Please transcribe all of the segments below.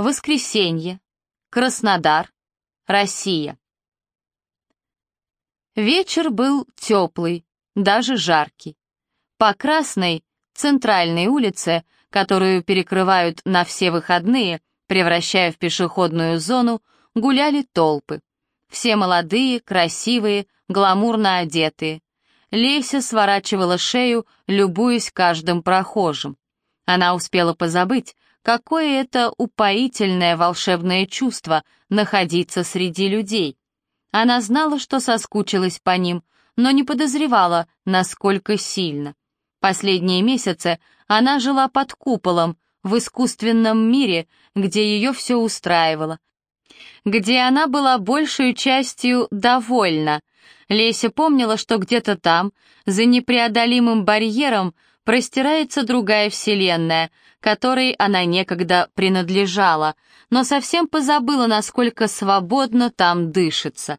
Воскресенье. Краснодар. Россия. Вечер был теплый, даже жаркий. По Красной, центральной улице, которую перекрывают на все выходные, превращая в пешеходную зону, гуляли толпы. Все молодые, красивые, гламурно одетые. Леся сворачивала шею, любуясь каждым прохожим. Она успела позабыть, какое это упоительное волшебное чувство находиться среди людей. Она знала, что соскучилась по ним, но не подозревала, насколько сильно. Последние месяцы она жила под куполом, в искусственном мире, где ее все устраивало, где она была большей частью довольна. Леся помнила, что где-то там, за непреодолимым барьером, простирается другая вселенная, которой она некогда принадлежала, но совсем позабыла, насколько свободно там дышится.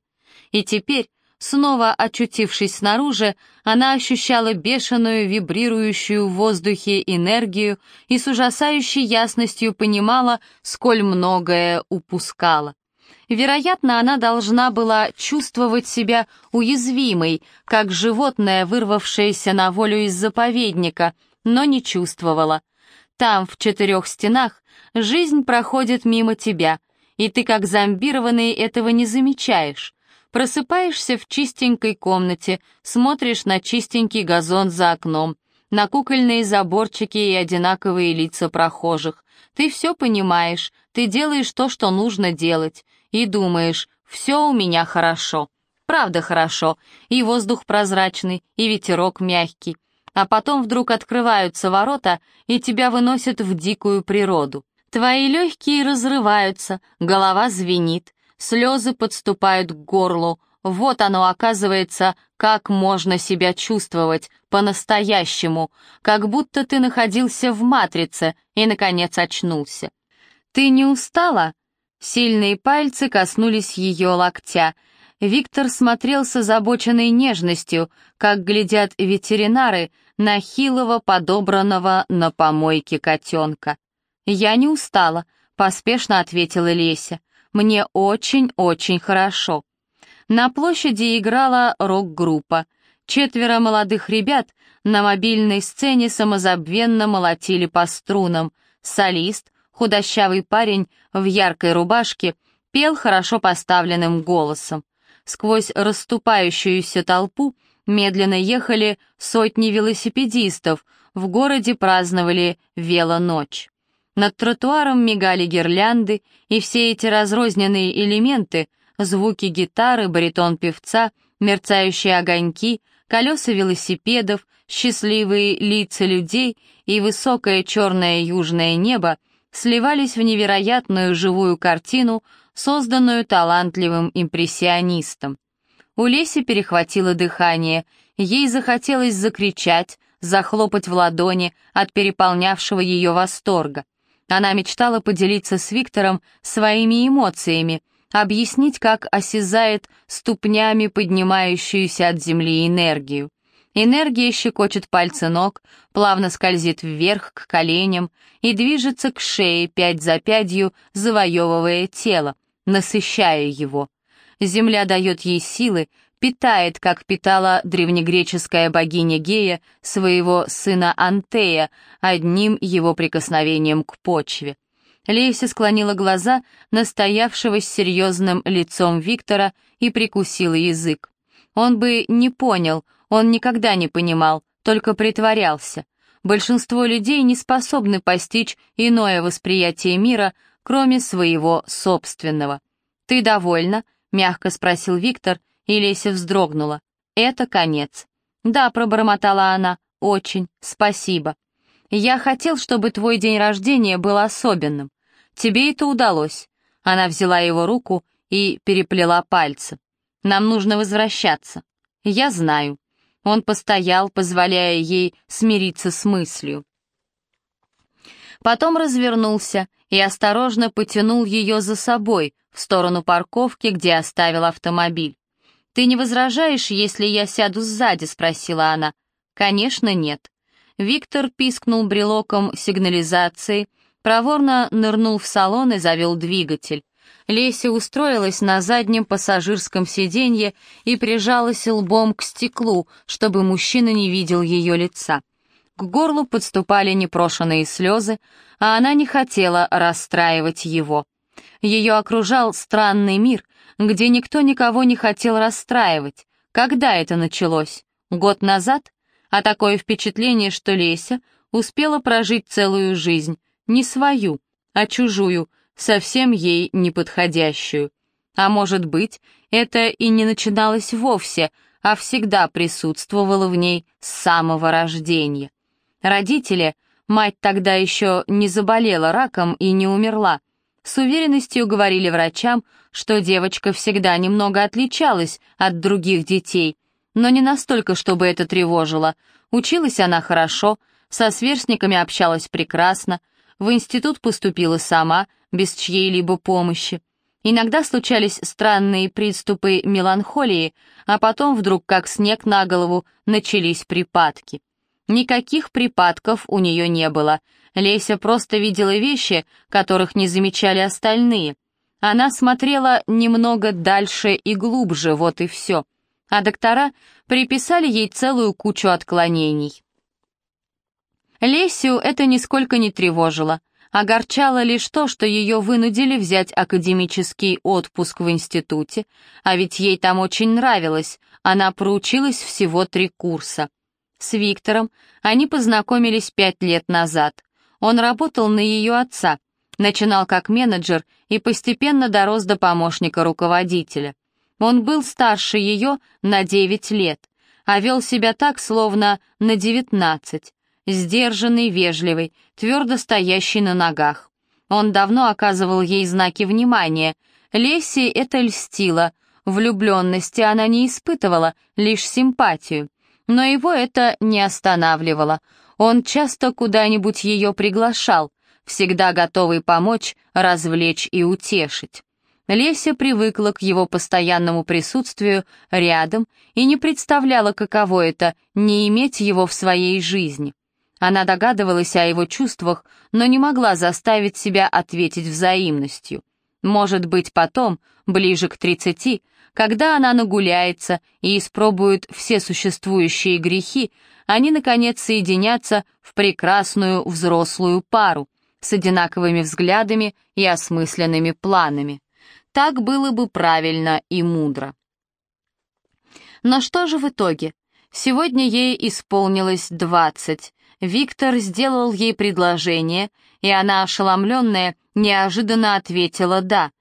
И теперь, снова очутившись снаружи, она ощущала бешеную, вибрирующую в воздухе энергию и с ужасающей ясностью понимала, сколь многое упускала. Вероятно, она должна была чувствовать себя уязвимой, как животное, вырвавшееся на волю из заповедника, но не чувствовала. Там, в четырех стенах, жизнь проходит мимо тебя, и ты, как зомбированный, этого не замечаешь. Просыпаешься в чистенькой комнате, смотришь на чистенький газон за окном, на кукольные заборчики и одинаковые лица прохожих. Ты все понимаешь, ты делаешь то, что нужно делать, и думаешь, все у меня хорошо. Правда хорошо, и воздух прозрачный, и ветерок мягкий. А потом вдруг открываются ворота, и тебя выносят в дикую природу. Твои легкие разрываются, голова звенит, слезы подступают к горлу. Вот оно, оказывается, как можно себя чувствовать по-настоящему, как будто ты находился в матрице и, наконец, очнулся. Ты не устала? Сильные пальцы коснулись ее локтя. Виктор смотрел с озабоченной нежностью, как глядят ветеринары на хилого, подобранного на помойке котенка. «Я не устала», — поспешно ответила Леся. «Мне очень-очень хорошо». На площади играла рок-группа. Четверо молодых ребят на мобильной сцене самозабвенно молотили по струнам. Солист, худощавый парень в яркой рубашке, пел хорошо поставленным голосом. Сквозь расступающуюся толпу медленно ехали сотни велосипедистов, в городе праздновали велоночь. Над тротуаром мигали гирлянды, и все эти разрозненные элементы, звуки гитары, баритон певца, мерцающие огоньки, колеса велосипедов, счастливые лица людей и высокое черное южное небо сливались в невероятную живую картину, созданную талантливым импрессионистом. У Леси перехватило дыхание, ей захотелось закричать, захлопать в ладони от переполнявшего ее восторга. Она мечтала поделиться с Виктором своими эмоциями, объяснить, как осязает ступнями поднимающуюся от земли энергию. Энергия щекочет пальцы ног, плавно скользит вверх к коленям и движется к шее пять за пятью, завоевывая тело, насыщая его. Земля дает ей силы, питает, как питала древнегреческая богиня Гея своего сына Антея, одним его прикосновением к почве. Леся склонила глаза на стоявшего с серьезным лицом Виктора и прикусила язык. Он бы не понял, он никогда не понимал, только притворялся. Большинство людей не способны постичь иное восприятие мира, кроме своего собственного. «Ты довольна?» — мягко спросил Виктор, и Леся вздрогнула. «Это конец». «Да», — пробормотала она, — «очень, спасибо». «Я хотел, чтобы твой день рождения был особенным. Тебе это удалось». Она взяла его руку и переплела пальцы. «Нам нужно возвращаться». «Я знаю». Он постоял, позволяя ей смириться с мыслью. Потом развернулся и осторожно потянул ее за собой в сторону парковки, где оставил автомобиль. «Ты не возражаешь, если я сяду сзади?» — спросила она. «Конечно, нет». Виктор пискнул брелоком сигнализации, проворно нырнул в салон и завел двигатель. Леся устроилась на заднем пассажирском сиденье и прижалась лбом к стеклу, чтобы мужчина не видел ее лица. К горлу подступали непрошенные слезы, а она не хотела расстраивать его. Ее окружал странный мир, где никто никого не хотел расстраивать. Когда это началось? Год назад? А такое впечатление, что Леся успела прожить целую жизнь, не свою, а чужую, совсем ей неподходящую. А может быть, это и не начиналось вовсе, а всегда присутствовало в ней с самого рождения. Родители, мать тогда еще не заболела раком и не умерла, с уверенностью говорили врачам, что девочка всегда немного отличалась от других детей, но не настолько, чтобы это тревожило. Училась она хорошо, со сверстниками общалась прекрасно, в институт поступила сама, без чьей-либо помощи. Иногда случались странные приступы меланхолии, а потом вдруг, как снег на голову, начались припадки. Никаких припадков у нее не было. Леся просто видела вещи, которых не замечали остальные. Она смотрела немного дальше и глубже, вот и все. А доктора приписали ей целую кучу отклонений. Лесю это нисколько не тревожило. Огорчало лишь то, что ее вынудили взять академический отпуск в институте, а ведь ей там очень нравилось, она проучилась всего три курса. С Виктором они познакомились пять лет назад. Он работал на ее отца, начинал как менеджер и постепенно дорос до помощника руководителя. Он был старше ее на девять лет, а вел себя так, словно на девятнадцать сдержанный, вежливый, твердо стоящий на ногах. Он давно оказывал ей знаки внимания. Лесси это льстило. Влюбленности она не испытывала, лишь симпатию. Но его это не останавливало. Он часто куда-нибудь ее приглашал, всегда готовый помочь, развлечь и утешить. Леся привыкла к его постоянному присутствию рядом и не представляла, каково это — не иметь его в своей жизни. Она догадывалась о его чувствах, но не могла заставить себя ответить взаимностью. Может быть, потом, ближе к тридцати, когда она нагуляется и испробует все существующие грехи, они, наконец, соединятся в прекрасную взрослую пару с одинаковыми взглядами и осмысленными планами. Так было бы правильно и мудро. Но что же в итоге? Сегодня ей исполнилось двадцать, Виктор сделал ей предложение, и она, ошеломленная, неожиданно ответила «да».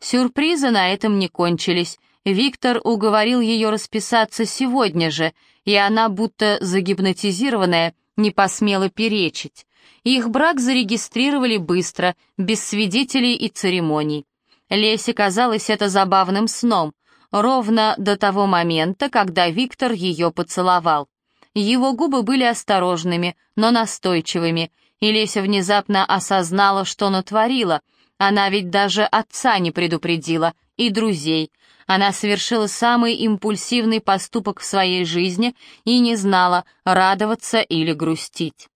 Сюрпризы на этом не кончились. Виктор уговорил ее расписаться сегодня же, и она, будто загипнотизированная, не посмела перечить. Их брак зарегистрировали быстро, без свидетелей и церемоний. Лесе казалось это забавным сном, ровно до того момента, когда Виктор ее поцеловал. Его губы были осторожными, но настойчивыми, и Леся внезапно осознала, что натворила. Она ведь даже отца не предупредила, и друзей. Она совершила самый импульсивный поступок в своей жизни и не знала, радоваться или грустить.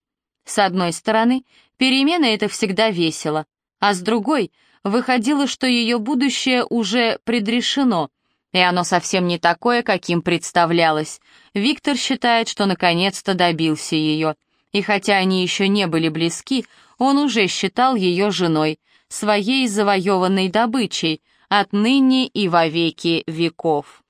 С одной стороны, перемены — это всегда весело, а с другой — выходило, что ее будущее уже предрешено — и оно совсем не такое, каким представлялось. Виктор считает, что наконец-то добился ее. И хотя они еще не были близки, он уже считал ее женой, своей завоеванной добычей, отныне и во веки веков.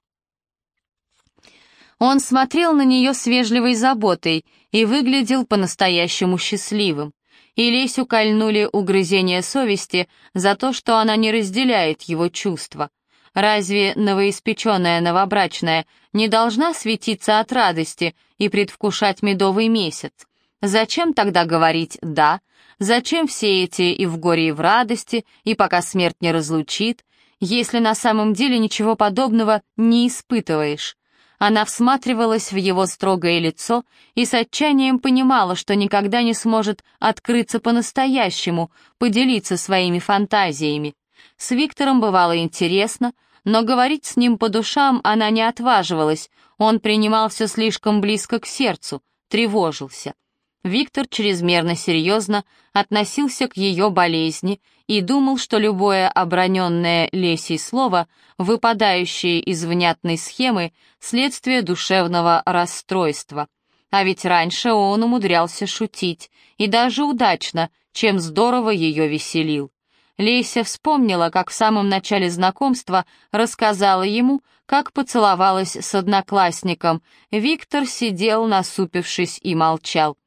Он смотрел на нее с вежливой заботой и выглядел по-настоящему счастливым. И Лесю кольнули угрызения совести за то, что она не разделяет его чувства. Разве новоиспеченная новобрачная не должна светиться от радости и предвкушать медовый месяц? Зачем тогда говорить «да»? Зачем все эти и в горе, и в радости, и пока смерть не разлучит, если на самом деле ничего подобного не испытываешь? Она всматривалась в его строгое лицо и с отчаянием понимала, что никогда не сможет открыться по-настоящему, поделиться своими фантазиями. С Виктором бывало интересно, но говорить с ним по душам она не отваживалась, он принимал все слишком близко к сердцу, тревожился. Виктор чрезмерно серьезно относился к ее болезни и думал, что любое оброненное Лесей слово, выпадающее из внятной схемы, следствие душевного расстройства. А ведь раньше он умудрялся шутить, и даже удачно, чем здорово ее веселил. Леся вспомнила, как в самом начале знакомства рассказала ему, как поцеловалась с одноклассником. Виктор сидел, насупившись, и молчал.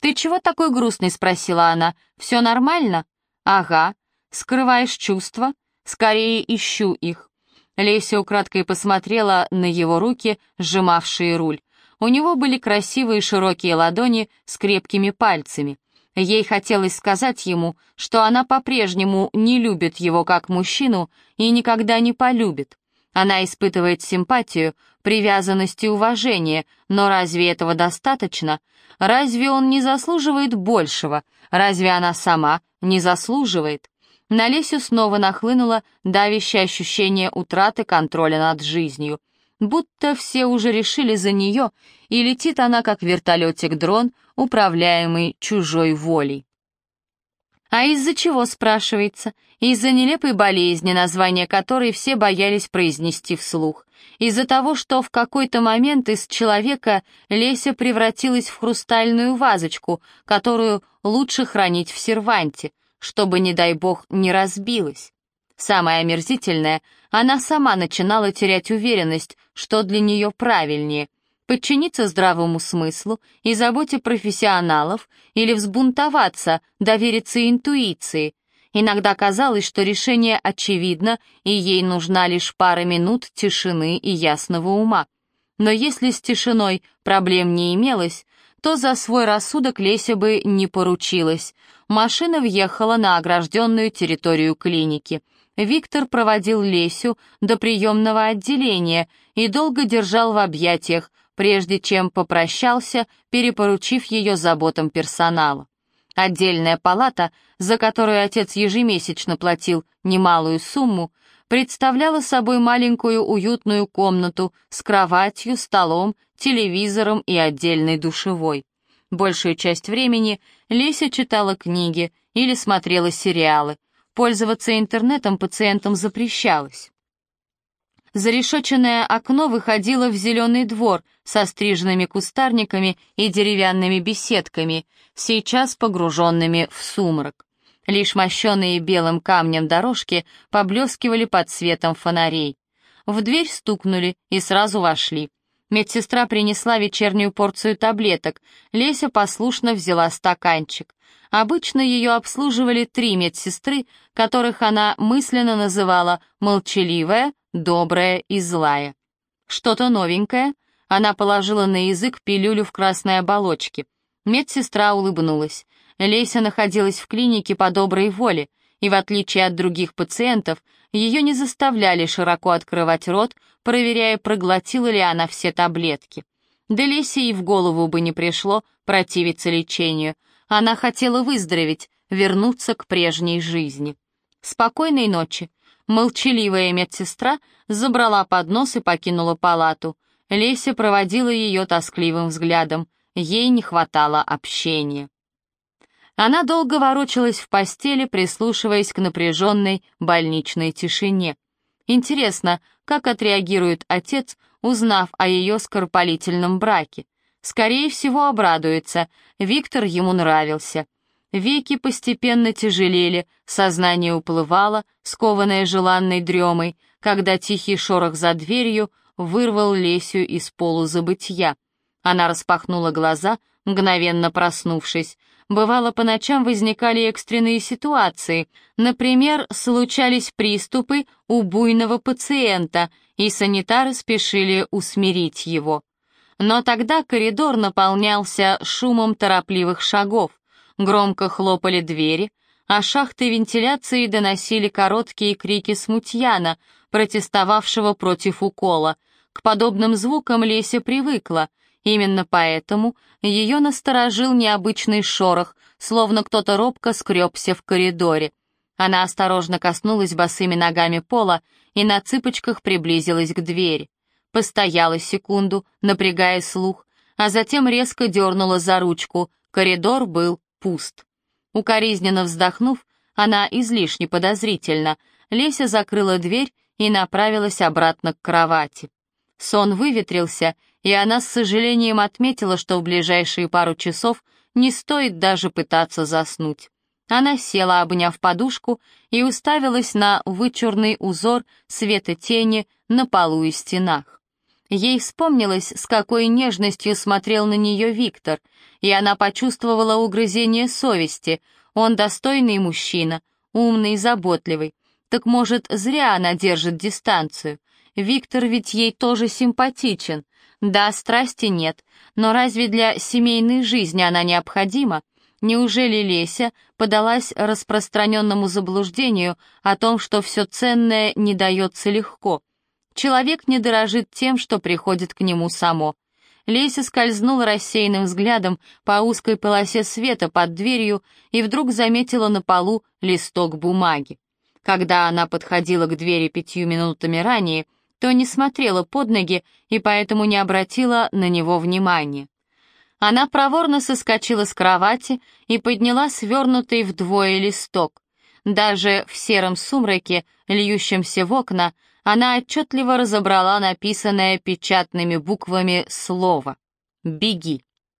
«Ты чего такой грустный?» — спросила она. «Все нормально?» «Ага. Скрываешь чувства?» «Скорее ищу их». Леся украдкой посмотрела на его руки, сжимавшие руль. У него были красивые широкие ладони с крепкими пальцами. Ей хотелось сказать ему, что она по-прежнему не любит его как мужчину и никогда не полюбит. Она испытывает симпатию, привязанность и уважение, но разве этого достаточно? Разве он не заслуживает большего? Разве она сама не заслуживает? На Лесю снова нахлынуло давящее ощущение утраты контроля над жизнью. Будто все уже решили за нее, и летит она, как вертолетик-дрон, управляемый чужой волей. А из-за чего, спрашивается? Из-за нелепой болезни, название которой все боялись произнести вслух. Из-за того, что в какой-то момент из человека Леся превратилась в хрустальную вазочку, которую лучше хранить в серванте, чтобы, не дай бог, не разбилась. Самое омерзительное, она сама начинала терять уверенность, что для нее правильнее подчиниться здравому смыслу и заботе профессионалов или взбунтоваться, довериться интуиции. Иногда казалось, что решение очевидно, и ей нужна лишь пара минут тишины и ясного ума. Но если с тишиной проблем не имелось, то за свой рассудок Леся бы не поручилась. Машина въехала на огражденную территорию клиники. Виктор проводил Лесю до приемного отделения и долго держал в объятиях, прежде чем попрощался, перепоручив ее заботам персонала. Отдельная палата, за которую отец ежемесячно платил немалую сумму, представляла собой маленькую уютную комнату с кроватью, столом, телевизором и отдельной душевой. Большую часть времени Леся читала книги или смотрела сериалы. Пользоваться интернетом пациентам запрещалось. Зарешоченное окно выходило в зеленый двор со стриженными кустарниками и деревянными беседками, сейчас погруженными в сумрак. Лишь мощенные белым камнем дорожки поблескивали под светом фонарей. В дверь стукнули и сразу вошли. Медсестра принесла вечернюю порцию таблеток. Леся послушно взяла стаканчик. Обычно ее обслуживали три медсестры, которых она мысленно называла «молчаливая», добрая и злая. Что-то новенькое? Она положила на язык пилюлю в красной оболочке. Медсестра улыбнулась. Леся находилась в клинике по доброй воле, и в отличие от других пациентов, ее не заставляли широко открывать рот, проверяя, проглотила ли она все таблетки. Да Лесе и в голову бы не пришло противиться лечению. Она хотела выздороветь, вернуться к прежней жизни. Спокойной ночи. Молчаливая медсестра забрала поднос и покинула палату. Леся проводила ее тоскливым взглядом. Ей не хватало общения. Она долго ворочалась в постели, прислушиваясь к напряженной больничной тишине. Интересно, как отреагирует отец, узнав о ее скоропалительном браке. Скорее всего, обрадуется. Виктор ему нравился. Веки постепенно тяжелели, сознание уплывало, скованное желанной дремой, когда тихий шорох за дверью вырвал Лесю из полузабытья. Она распахнула глаза, мгновенно проснувшись. Бывало, по ночам возникали экстренные ситуации. Например, случались приступы у буйного пациента, и санитары спешили усмирить его. Но тогда коридор наполнялся шумом торопливых шагов. Громко хлопали двери, а шахты вентиляции доносили короткие крики смутьяна, протестовавшего против укола. К подобным звукам Леся привыкла, именно поэтому ее насторожил необычный шорох, словно кто-то робко скребся в коридоре. Она осторожно коснулась босыми ногами пола и на цыпочках приблизилась к двери. Постояла секунду, напрягая слух, а затем резко дернула за ручку, Коридор был пуст. Укоризненно вздохнув, она излишне подозрительно, Леся закрыла дверь и направилась обратно к кровати. Сон выветрился, и она с сожалением отметила, что в ближайшие пару часов не стоит даже пытаться заснуть. Она села, обняв подушку, и уставилась на вычурный узор света-тени на полу и стенах. Ей вспомнилось, с какой нежностью смотрел на нее Виктор, и она почувствовала угрызение совести. Он достойный мужчина, умный и заботливый. Так может, зря она держит дистанцию. Виктор ведь ей тоже симпатичен. Да, страсти нет, но разве для семейной жизни она необходима? Неужели Леся подалась распространенному заблуждению о том, что все ценное не дается легко? Человек не дорожит тем, что приходит к нему само. Леся скользнула рассеянным взглядом по узкой полосе света под дверью и вдруг заметила на полу листок бумаги. Когда она подходила к двери пятью минутами ранее, то не смотрела под ноги и поэтому не обратила на него внимания. Она проворно соскочила с кровати и подняла свернутый вдвое листок. Даже в сером сумраке, льющемся в окна, она отчетливо разобрала написанное печатными буквами слово «Беги».